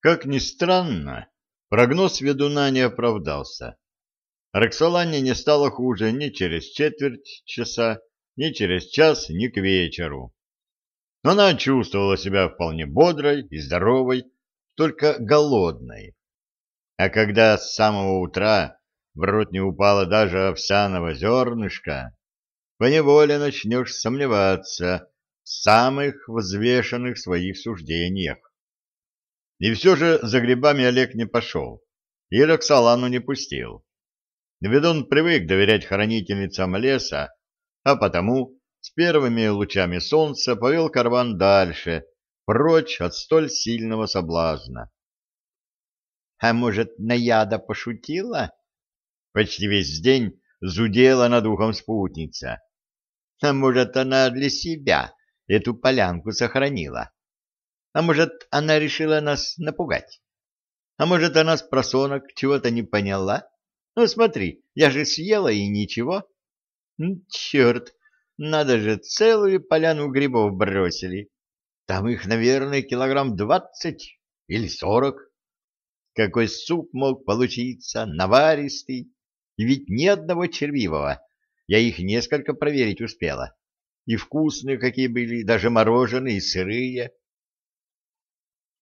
Как ни странно, прогноз ведуна не оправдался. Роксолане не стало хуже ни через четверть часа, ни через час, ни к вечеру. Но она чувствовала себя вполне бодрой и здоровой, только голодной. А когда с самого утра в рот не упало даже овсяного зернышка, поневоле начнешь сомневаться в самых взвешенных своих суждениях. И все же за грибами Олег не пошел, и Роксолану не пустил. Ведь он привык доверять хранительницам леса, а потому с первыми лучами солнца повел карван дальше, прочь от столь сильного соблазна. — А может, наяда пошутила? Почти весь день зудела над ухом спутница. — А может, она для себя эту полянку сохранила? А может, она решила нас напугать? А может, она с просонок чего-то не поняла? Ну, смотри, я же съела и ничего. Черт, надо же, целую поляну грибов бросили. Там их, наверное, килограмм двадцать или сорок. Какой суп мог получиться, наваристый, и ведь ни одного червивого. Я их несколько проверить успела. И вкусные какие были, даже мороженые, и сырые.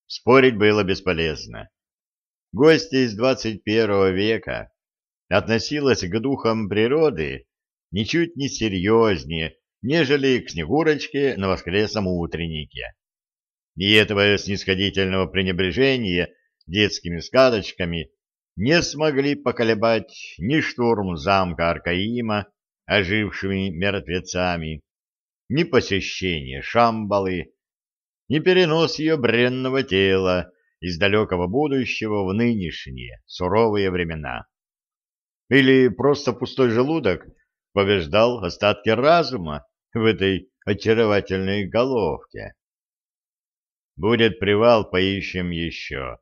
Спорить было бесполезно. Гости из двадцать первого века относилась к духам природы ничуть не серьезнее, нежели к Снегурочке на воскресном утреннике. И этого снисходительного пренебрежения детскими сказочками не смогли поколебать ни штурм замка Аркаима ожившими мертвецами, ни посещение Шамбалы, ни перенос ее бренного тела из далекого будущего в нынешние суровые времена. Или просто пустой желудок побеждал остатки разума в этой очаровательной головке. Будет привал, поищем еще.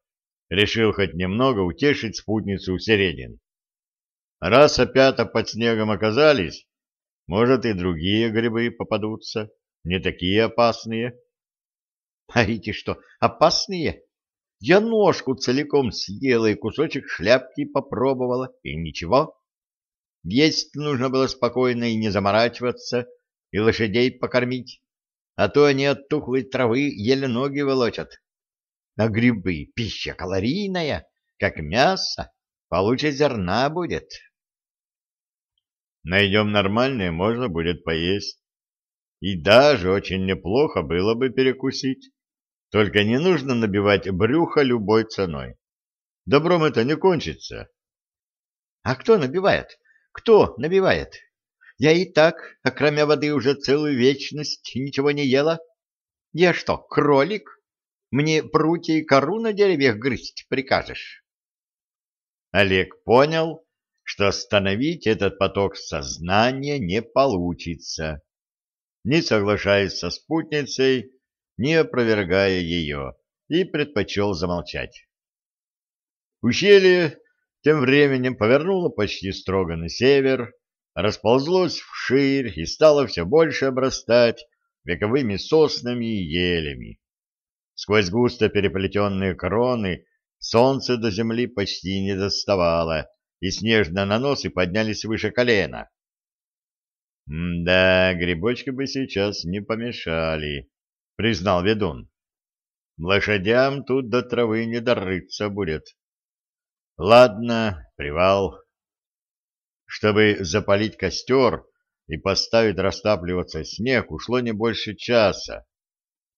Решил хоть немного утешить спутницу Середин. Раз опята под снегом оказались, может и другие грибы попадутся, не такие опасные. А эти что, опасные? Я ножку целиком съела и кусочек шляпки попробовала, и ничего. Есть нужно было спокойно и не заморачиваться, и лошадей покормить, а то они от тухлой травы еле ноги волочат. А грибы — пища калорийная, как мясо, получше зерна будет. Найдем нормальное, можно будет поесть. И даже очень неплохо было бы перекусить. Только не нужно набивать брюхо любой ценой. Добром это не кончится. — А кто набивает? Кто набивает? Я и так, окромя воды, уже целую вечность ничего не ела. Я что, кролик? Мне прутья и кору на деревьях грызть прикажешь? Олег понял, что остановить этот поток сознания не получится. Не соглашаясь со спутницей, не опровергая ее, и предпочел замолчать. Ущелье тем временем повернуло почти строго на север, расползлось вширь и стало все больше обрастать вековыми соснами и елями. Сквозь густо переплетенные кроны солнце до земли почти не доставало, и снежные наносы поднялись выше колена. «Да, грибочки бы сейчас не помешали», — признал ведун. «Лошадям тут до травы не дорыться будет». «Ладно, привал». Чтобы запалить костер и поставить растапливаться снег, ушло не больше часа,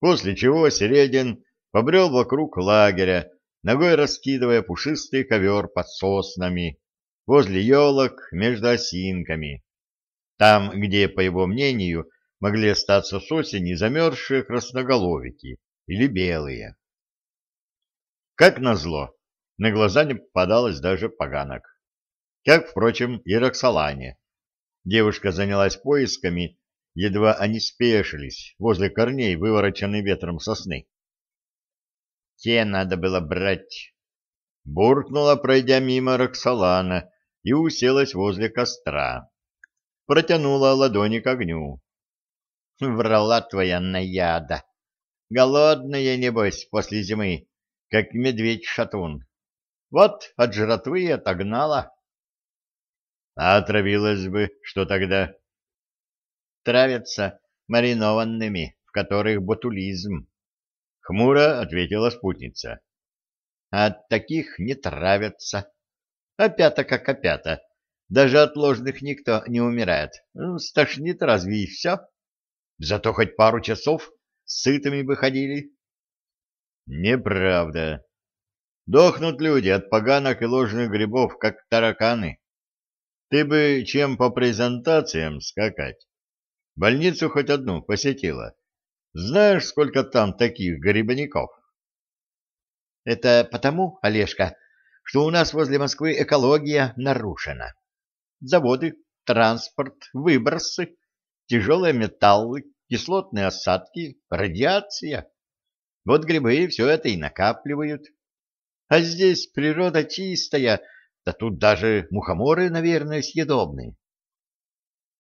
после чего Середин побрел вокруг лагеря, ногой раскидывая пушистый ковер под соснами, возле елок между осинками, там, где, по его мнению, могли остаться с осени замерзшие красноголовики или белые. Как назло, на глаза не попадалось даже поганок. Как, впрочем, и Роксолане. Девушка занялась поисками, едва они спешились возле корней, вывороченной ветром сосны. «Те надо было брать!» Буркнула, пройдя мимо Роксолана, и уселась возле костра. Протянула ладони к огню. Врала твоя наяда. Голодная, небось, после зимы. как медведь-шатун. Вот от жратвы отогнала. А отравилась бы, что тогда? Травятся маринованными, в которых ботулизм. Хмуро ответила спутница. От таких не травятся. Опята как опята. Даже от ложных никто не умирает. Ну, стошнит разве и все? Зато хоть пару часов сытыми бы ходили. Неправда. Дохнут люди от поганок и ложных грибов, как тараканы. Ты бы чем по презентациям скакать? Больницу хоть одну посетила. Знаешь, сколько там таких грибников? Это потому, Олежка, что у нас возле Москвы экология нарушена. Заводы, транспорт, выбросы, тяжелые металлы, кислотные осадки, радиация. Вот грибы все это и накапливают. А здесь природа чистая, да тут даже мухоморы, наверное, съедобные.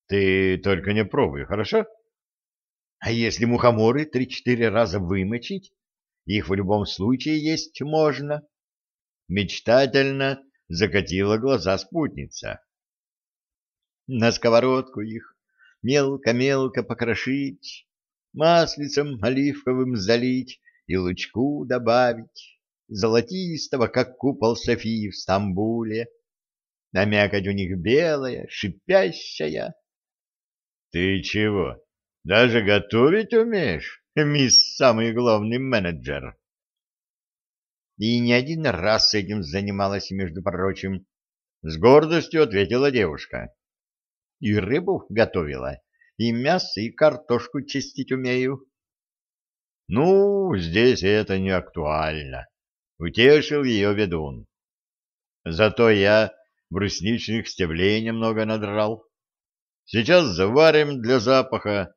Ты только не пробуй, хорошо? А если мухоморы три-четыре раза вымочить, их в любом случае есть можно. Мечтательно закатила глаза спутница. На сковородку их мелко-мелко покрошить, маслицем оливковым залить и лучку добавить, золотистого, как купол Софии в Стамбуле. А мякоть у них белая, шипящая. Ты чего, даже готовить умеешь, мисс самый главный менеджер? И не один раз с этим занималась, между прочим. С гордостью ответила девушка. И рыбу готовила, и мясо, и картошку чистить умею. Ну, здесь это не актуально, утешил ее ведун. Зато я брусничных стеблей немного надрал. Сейчас заварим для запаха.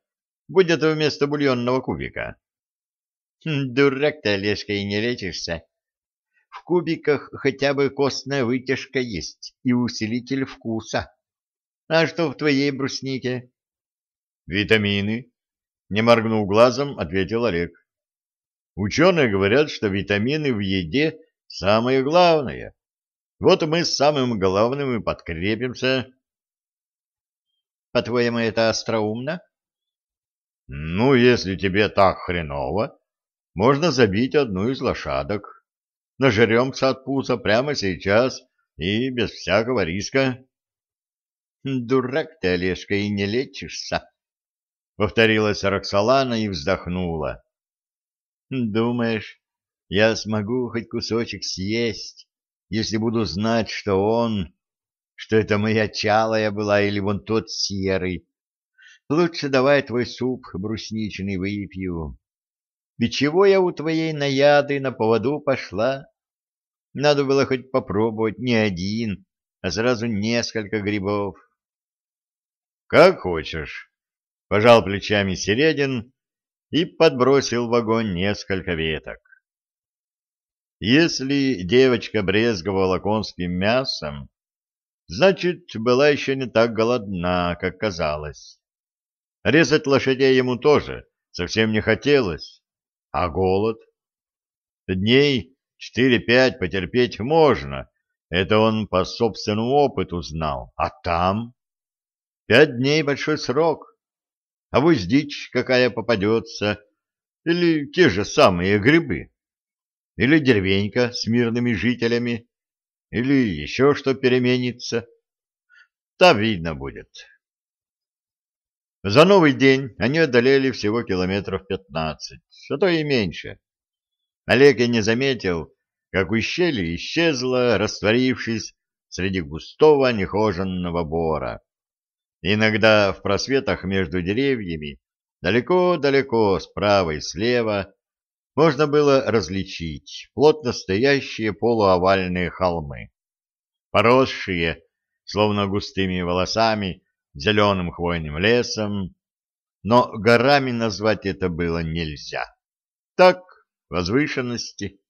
Будет вместо бульонного кубика. Хм, дурак ты, Олежка, и не лечишься. В кубиках хотя бы костная вытяжка есть и усилитель вкуса. А что в твоей бруснике? Витамины. Не моргнув глазом, ответил Олег. Ученые говорят, что витамины в еде самое главное. Вот мы с самым главным и подкрепимся. По-твоему, это остроумно? Ну, если тебе так хреново, можно забить одну из лошадок. Нажеремся от пуза прямо сейчас и без всякого риска. Дурак ты, Олежка, и не лечишься. Повторилась Роксолана и вздохнула. Думаешь, я смогу хоть кусочек съесть, если буду знать, что он что это моя чалая была или вон тот серый. Лучше давай твой суп брусничный выпью. И чего я у твоей наяды на поводу пошла? Надо было хоть попробовать не один, а сразу несколько грибов. — Как хочешь, — пожал плечами Середин и подбросил в огонь несколько веток. Если девочка брезговала конским мясом, Значит, была еще не так голодна, как казалось. Резать лошадей ему тоже совсем не хотелось. А голод? Дней четыре-пять потерпеть можно, это он по собственному опыту знал. А там? Пять дней — большой срок. А вот дичь какая попадется, или те же самые грибы, или деревенька с мирными жителями, или еще что переменится. Там видно будет. За новый день они одолели всего километров пятнадцать, а то и меньше. Олег и не заметил, как ущелье исчезло, растворившись среди густого нехоженного бора. Иногда в просветах между деревьями, далеко-далеко справа и слева, можно было различить плотно стоящие полуовальные холмы, поросшие, словно густыми волосами, зеленым хвойным лесом, но горами назвать это было нельзя. Так, возвышенности.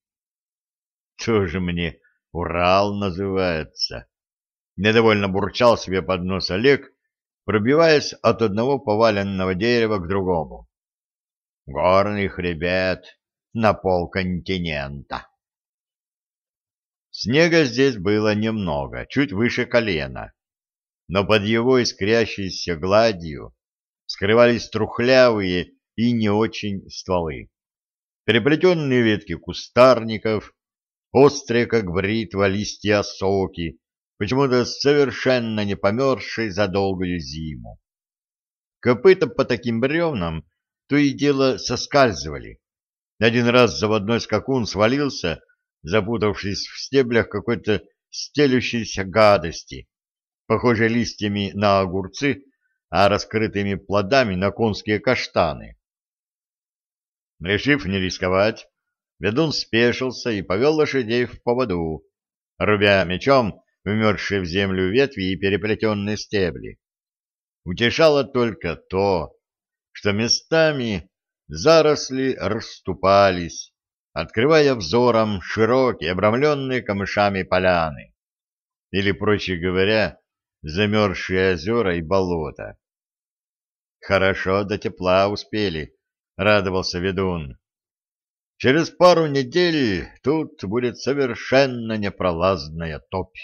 Тоже мне Урал называется. Недовольно бурчал себе под нос Олег, пробиваясь от одного поваленного дерева к другому. Горный хребет, на полконтинента. Снега здесь было немного, чуть выше колена, но под его искрящейся гладью скрывались трухлявые и не очень стволы. Переплетенные ветки кустарников, острые, как бритва, листья осоки, почему-то совершенно не померзшие за долгую зиму. Копыта по таким бревнам то и дело соскальзывали. Один раз заводной скакун свалился, запутавшись в стеблях какой-то стелющейся гадости, похожей листьями на огурцы, а раскрытыми плодами на конские каштаны. Решив не рисковать, ведун спешился и повел лошадей в поводу, рубя мечом вмерзшие в землю ветви и переплетенные стебли. Утешало только то, что местами заросли расступались, открывая взором широкие, обрамленные камышами поляны, или, проще говоря, замерзшие озера и болота. Хорошо до тепла успели, радовался ведун. Через пару недель тут будет совершенно непролазная топь.